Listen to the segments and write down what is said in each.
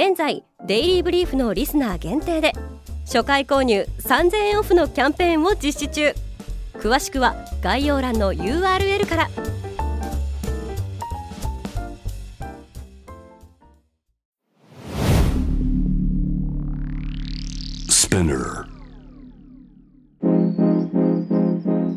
現在デイリーブリーフのリスナー限定で初回購入3000円オフのキャンペーンを実施中詳しくは概要欄の URL から e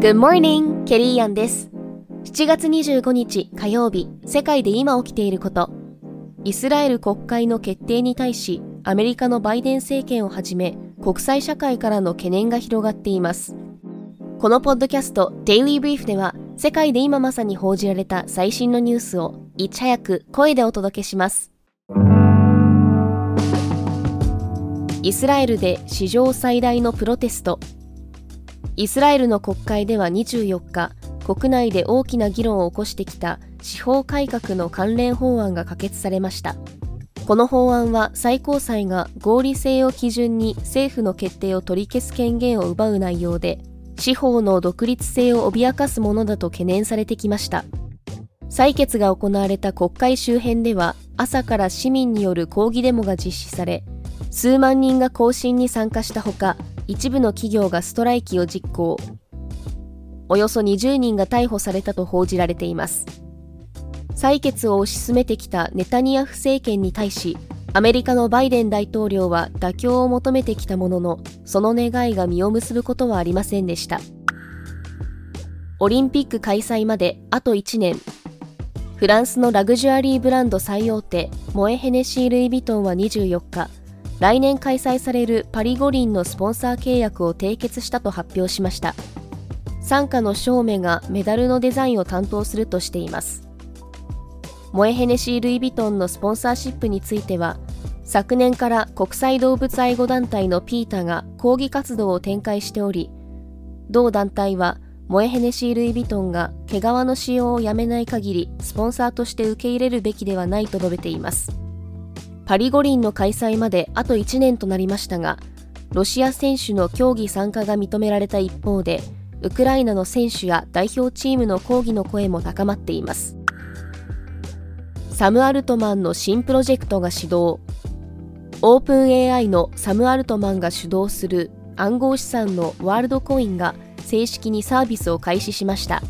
Good morning! ケリーアンです。7月25日火曜日、世界で今起きていること。イスラエル国会の決定に対し、アメリカのバイデン政権をはじめ、国際社会からの懸念が広がっています。このポッドキャスト、デイリーブリーフでは、世界で今まさに報じられた最新のニュースを、いち早く声でお届けします。イスラエルで史上最大のプロテスト。イスラエルの国会では24日、国内で大きな議論を起こしてきた司法改革の関連法案が可決されました。この法案は最高裁が合理性を基準に政府の決定を取り消す権限を奪う内容で司法の独立性を脅かすものだと懸念されてきました。採決が行われた国会周辺では朝から市民による抗議デモが実施され数万人が行進に参加したほか一部の企業がストライキを実行。およそ20人が逮捕されたと報じられています。採決を推し進めてきたネタニヤフ政権に対しアメリカのバイデン大統領は妥協を求めてきたもののその願いが実を結ぶことはありませんでした。オリンピック開催まであと1年。フランスのラグジュアリーブランド最大手モエヘネシー・ルイ・ヴィトンは24日。来年開催されるパリ五輪のスポンサー契約を締結したと発表しました。傘下の照明がメダルのデザインを担当するとしています。モエヘネシー・ルイ・ヴィトンのスポンサーシップについては昨年から国際動物愛護団体のピータが抗議活動を展開しており同団体はモエヘネシー・ルイ・ヴィトンが毛皮の使用をやめない限りスポンサーとして受け入れるべきではないと述べています。パリ五輪の開催まであと1年となりましたがロシア選手の競技参加が認められた一方でウクライナの選手や代表チームの抗議の声も高まっています。サム・アルトマンの新プロジェクトが始動。オープン AI のサム・アルトマンが主導する暗号資産のワールドコインが正式にサービスを開始しました。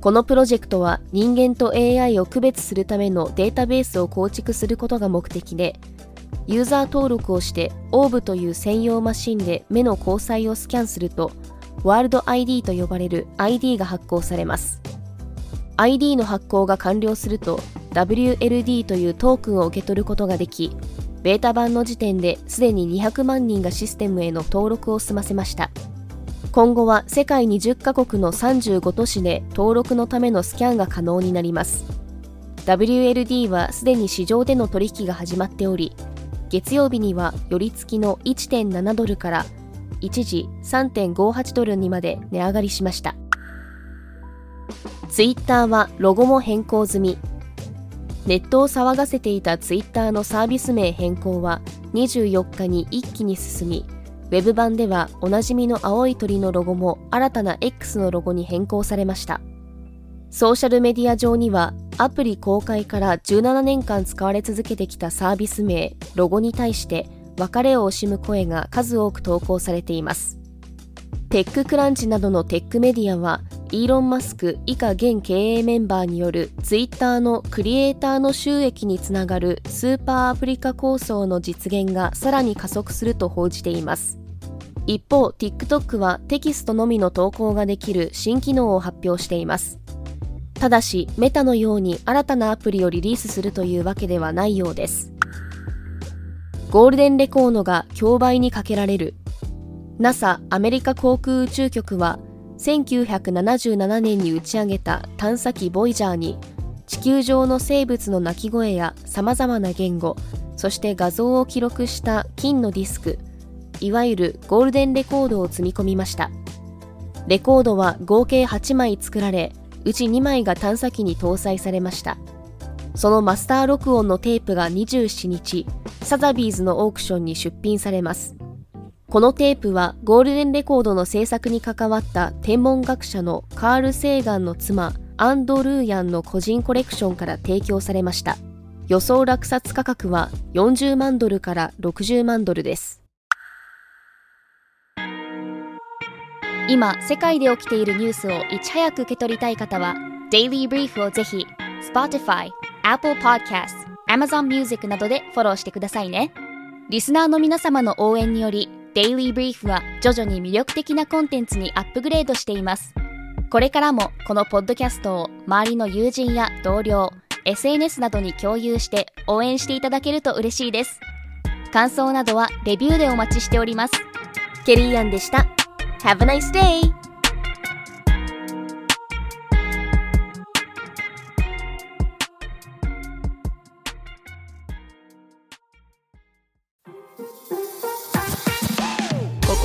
このプロジェクトは人間と AI を区別するためのデータベースを構築することが目的でユーザー登録をしてオーブという専用マシンで目の交際をスキャンするとワールド ID と呼ばれる ID が発行されます。ID の発行が完了すると WLD というトークンを受け取ることができベータ版の時点ですでに200万人がシステムへの登録を済ませました。今後は世界20カ国の35都市で登録のためのスキャンが可能になります。WLD はすでに市場での取引が始まっており月曜日には寄り付きの1.7ドルから一時3.58ドルにまで値上がりしました。ツイッターはロゴも変更済み。ネットを騒がせていたツイッターのサービス名変更は24日に一気に進みウェブ版ではおなじみの青い鳥のロゴも新たな X のロゴに変更されました。ソーシャルメディア上にはアプリ公開から17年間使われ続けてきたサービス名ロゴに対して別れを惜しむ声が数多く投稿されています。テッククランチなどのテックメディアはイーロン・マスク以下現経営メンバーによるツイッターのクリエイターの収益につながるスーパーアプリ化構想の実現がさらに加速すると報じています。一方 TikTok はテキストのみの投稿ができる新機能を発表しています。ただしメタのように新たなアプリをリリースするというわけではないようです。ゴールデンレコードが競売にかけられる。NASA アメリカ航空宇宙局は1977年に打ち上げた探査機ボイジャーに地球上の生物の鳴き声や様々な言語そして画像を記録した金のディスクいわゆるゴールデンレコードを積み込みました。レコードは合計8枚作られうち2枚が探査機に搭載されました。そのマスター録音のテープが27日。サザビーズのオークションに出品されます。このテープはゴールデンレコードの制作に関わった天文学者のカール・セーガンの妻アンドルーヤンの個人コレクションから提供されました。予想落札価格は40万ドルから60万ドルです。今世界で起きているニュースをいち早く受け取りたい方は Daily Brief をぜひ Spotify、Apple Podcast、Amazon Music などでフォローしてくださいね。リスナーの皆様の応援により Daily Brief は徐々に魅力的なコンテンツにアップグレードしています。これからもこのポッドキャストを周りの友人や同僚 SNS などに共有して応援していただけると嬉しいです。感想などはレビューでお待ちしております。ケリーアンでした。Have a nice day!